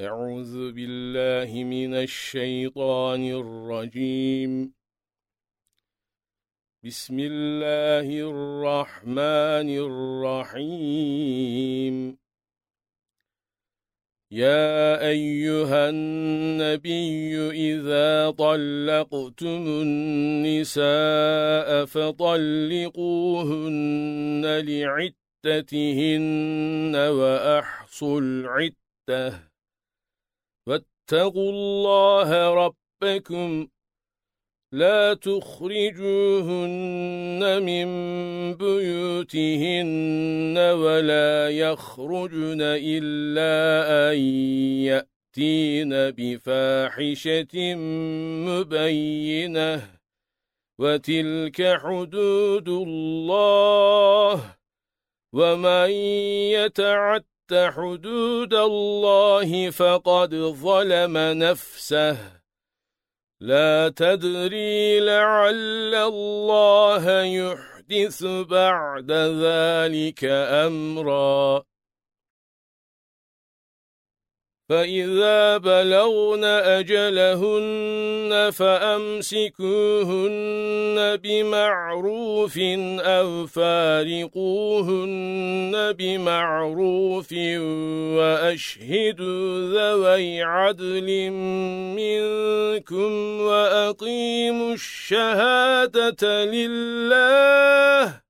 أعوذ بالله من الشيطان الرجيم. بسم الله الرحمن الرحيم. يا أيها النبي إذا طلقتم النساء فطلقوهن لعدتهن وأحصوا العدة. واتقوا الله ربكم لا تخرجوهن من بيوتهن ولا يخرجن إلا أن يأتين بفاحشة مبينة وتلك حدود الله ومن يتعد حدود الله فقد ظلم نفسه. لا تدري لعل الله يحدث بعد ذلك أمرا. فإذا بلغن أجلهن فأمسكوهن بمعروف أو فارقوهن بمعروف وأشهدوا ذوي عدل منكم وأقيموا الشهادة لله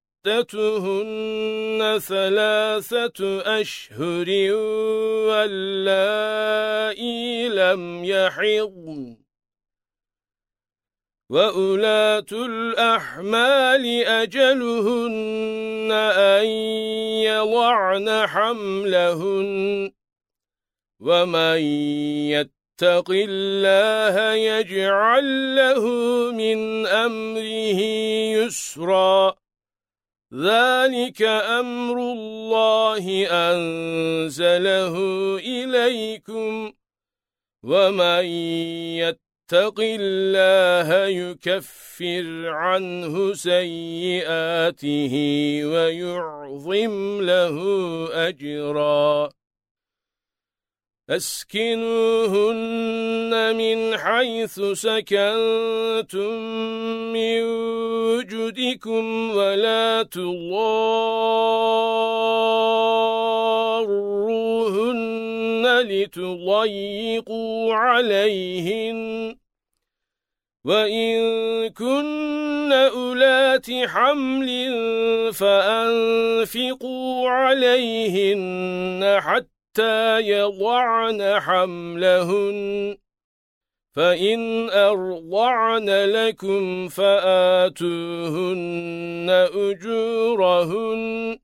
عدتهن ثلاثة أشهر واللائي لم يحضن. وَأُولَاتُ الْأَحْمَالِ أَجَلُهُنَّ أَن يَضَعْنَ حَمْلَهُنَّ. وَمَن يَتَّقِ اللَّهَ يَجْعَل لَّهُ مِنْ أَمْرِهِ يُسْرًا. ذَلِكَ أَمْرُ اللَّهِ أَنزَلَهُ إِلَيْكُمْ وَمَن يَتَّقِ اللَّهَ يُكَفِّرْ عَنْهُ سَيِّئَاتِهِ وَيُعْظِمْ لَهُ أَجْرًا أسكنوهن من حيث سكنتم من وجدكم ولا تضاروهن لتضيقوا عليهن. وَإِن كُنَّ أُولَاتِ حَمْلٍ فَأَنفِقُوا عَلَيْهِنَّ حَتَّى حتى يضعن حملهن. فإن أرضعن لكم فآتوهن أجورهن.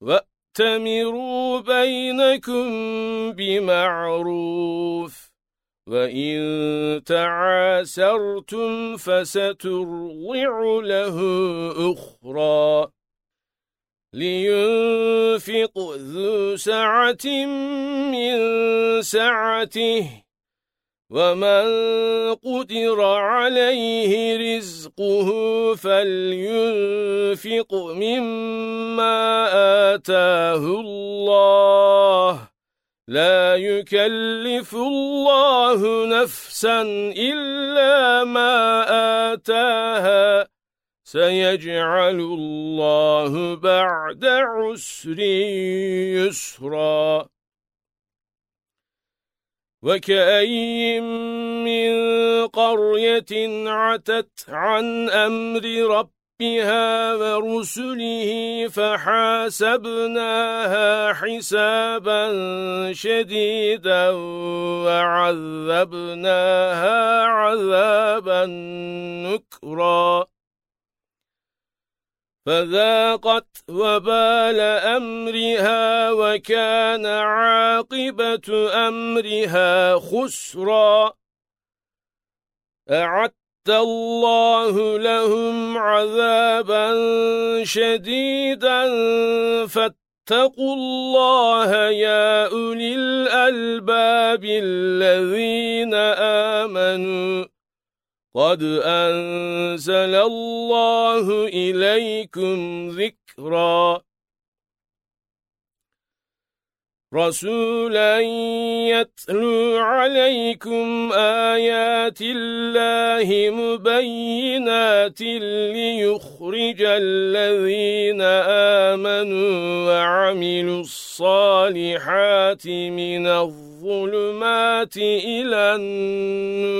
وأتمروا بينكم بمعروف. وَإِن تَعَاسَرْتُمْ فَسَتُرْضِعُ لَهُ أُخْرَى. لينفق سعة من سعته ومن قدر عليه رزقه فلينفق مما آتاه الله. لا يكلف الله نفسا إلا ما آتاها. سيجعل الله بعد عسر يسرا. وكأي من قرية عتت عن أمر ربها ورسله فحاسبناها حسابا شديدا وعذبناها عذابا نكرا. فذاقت وبال أمرها وكان عاقبة أمرها خسرا. أعدت الله لهم عذابا شديدا. فاتقوا الله يا أولي الألباب الذين آمنوا. قد أنزل الله إليكم ذكرا رسولا يتلو عليكم آيات الله مبينات ليخرج الذين آمنوا وعملوا الصالحات من الظلمات إلى النور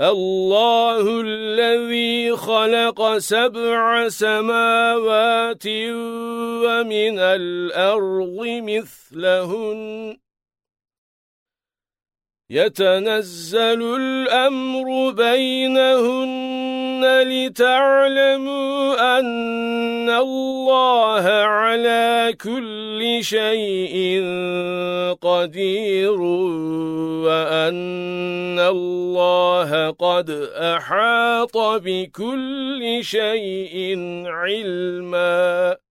الله الذي خلق سبع سماوات ومن الأرض مثلهن. يتنزل الأمر بينهن لتعلموا أن الله على كل شيء قدير وأن الله قد أحاط بكل شيء علمًا.